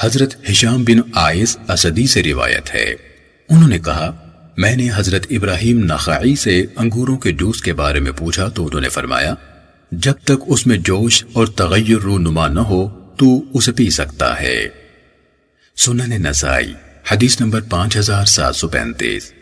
حضرت ہشام بن آئس اسدی سے روایت ہے۔ انہوں نے کہا، میں نے حضرت ابراہیم نخعی سے انگوروں کے جوس کے بارے میں پوچھا تو انہوں نے فرمایا، جب تک اس میں جوش اور تغیر رونما نہ ہو، تو اسے پی سکتا ہے۔ سنن نسائی، حدیث نمبر پانچ ہزار سات سو پینتیس۔